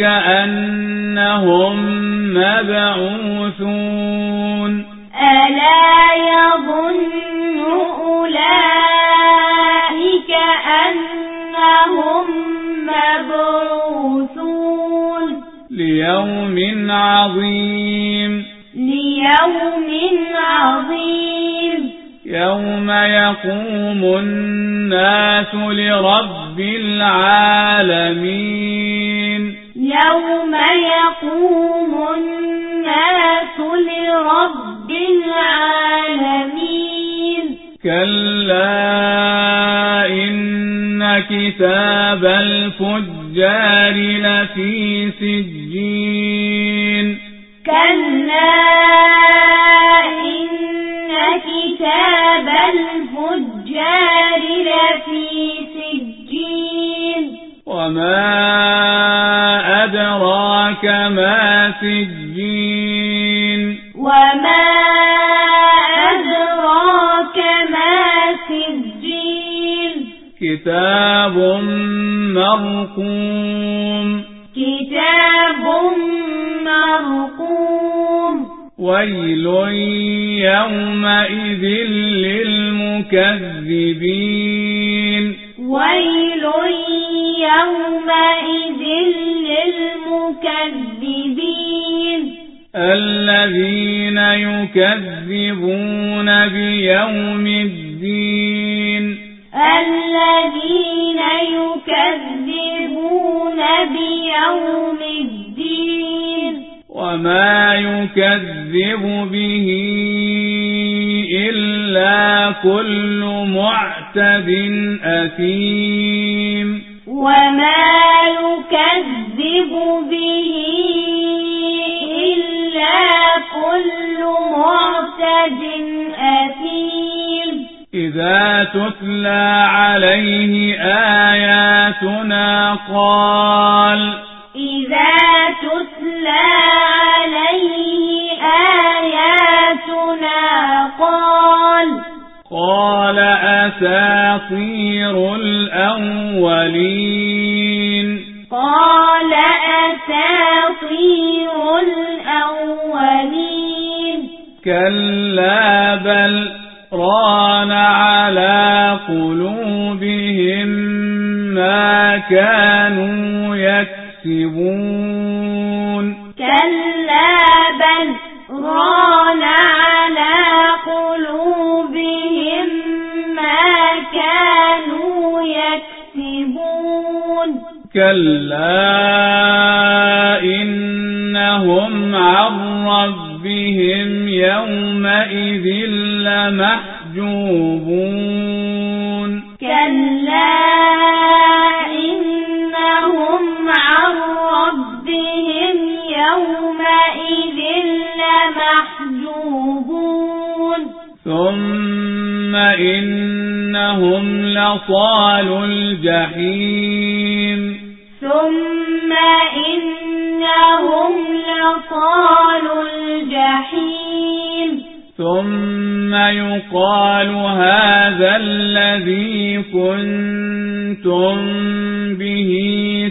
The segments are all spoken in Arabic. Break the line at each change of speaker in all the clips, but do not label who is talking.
كأنهم مبعوثون ألا
يظن أولئك أنهم مبعوثون
ليوم عظيم
ليوم عظيم
يوم يقوم الناس لرب العالمين
يوم يقوم الناس لرب العالمين
كلا إن كتاب الفجار لفي سجين كلا إن كتاب
الفجار لفي سجين
وما سجين
وما أدراك ما سجين
كتاب مرقوم
كتاب مرقوم
ويل يومئذ للمكذبين
ويل يومئذ
للمكذبين الذين يكذبون بيوم الدين
الذين يكذبون بيوم الدين
وما يكذب به إلا كل معتد أثيم وما
يكذب به إلا كل معتد أثيم
إذا تتلى عليه آياتنا قال أساطير الأولين
قال أساطير الأولين
كلا بل ران على قلوبهم ما كانوا يكسبون
يكسبون
كلا إنهم عن ربهم يومئذ لمحجوبون
كلا إنهم عن ربهم يومئذ لمحجوبون
ثم ثُمَّ إِنَّهُمْ لَصَالُو الْجَحِيمِ
ثُمَّ إِنَّهُمْ لصال الْجَحِيمِ
ثُمَّ يُقَالُ هَذَا الَّذِي كُنتُم بِهِ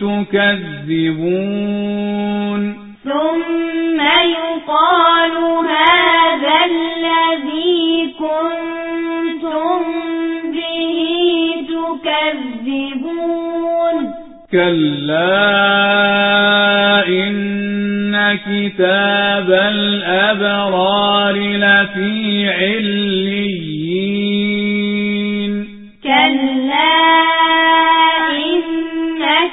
تُكَذِّبُونَ ثُمَّ يُقَالُ هَذَا
الَّذِي تكذبون
كلا إن كتاب الأبرار لفي عليين
كلا إن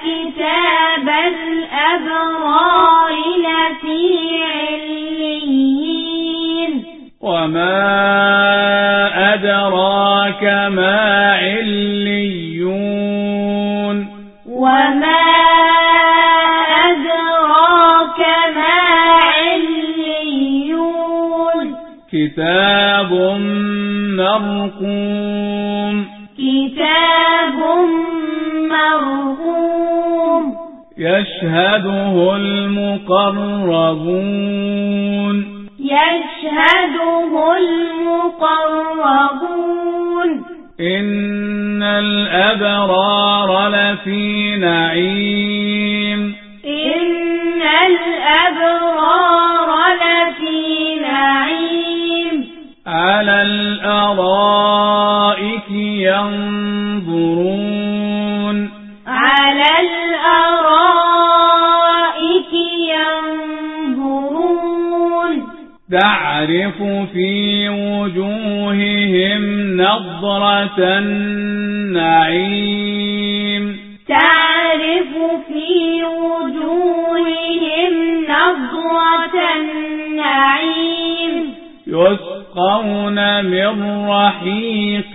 كتاب الأبرار
لفي عليين وما كتاب مرقوم
كتاب مرقوم
يشهده المقربون
يشهده المقربون
إن الأبرار لفي نعيم
إن الأبرار
تعرف في وجوههم نظرة النعيم
تعرف في وجوههم نظرة النعيم
يسقون من رحيق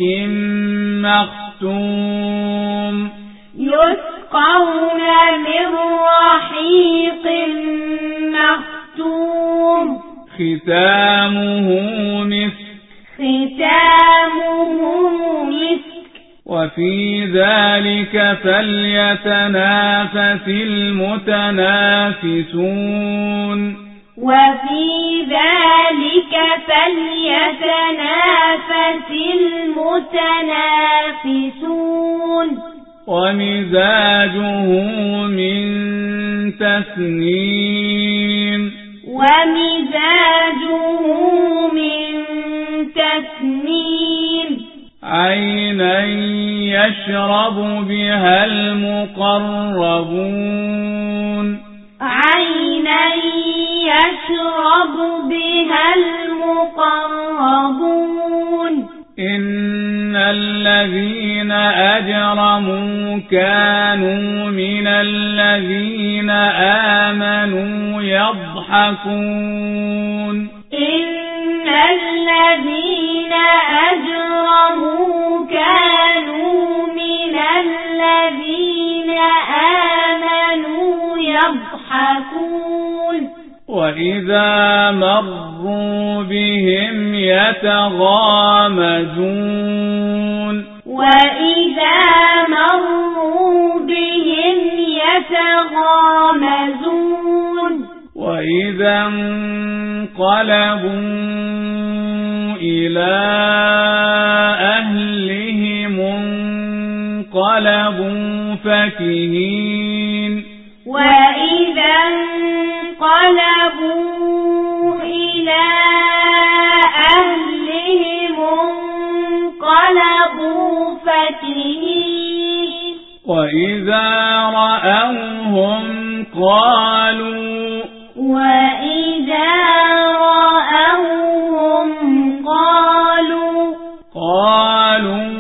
مختوم
يسقون من رحيق مختوم
ختامه مسك
ختامه مسك
وفي ذلك فليتنافس المتنافسون وفي ذلك
فليتنافس
المتنافسون ومزاجه من تسنيم يشرب بها المقربون
عينا
يشرب بها المقربون إن الذين أجرموا كانوا من الذين آمنوا يضحكون إن
الذين أجرموا
وإذا مروا بهم يتغامزون وإذا
مروا بهم
يتغامزون وإذا انقلبوا إلى أهلهم انقلبوا فكهين وَإِذَا رَأَوْهُمْ قَالُوا
وَإِذَا رَأَوْهُمْ قَالُوا
قَالُوا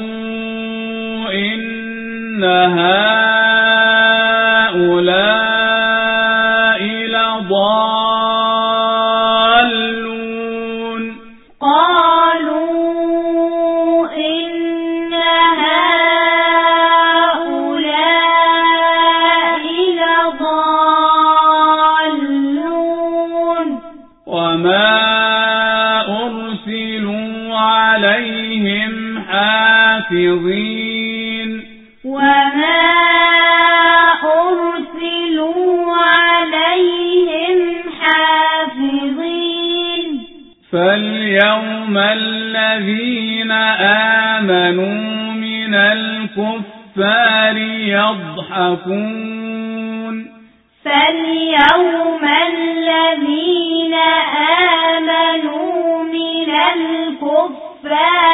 إِنَّهَا فاليوم الذين آمنوا من الكفار يضحكون
فاليوم الذين آمنوا من الكفار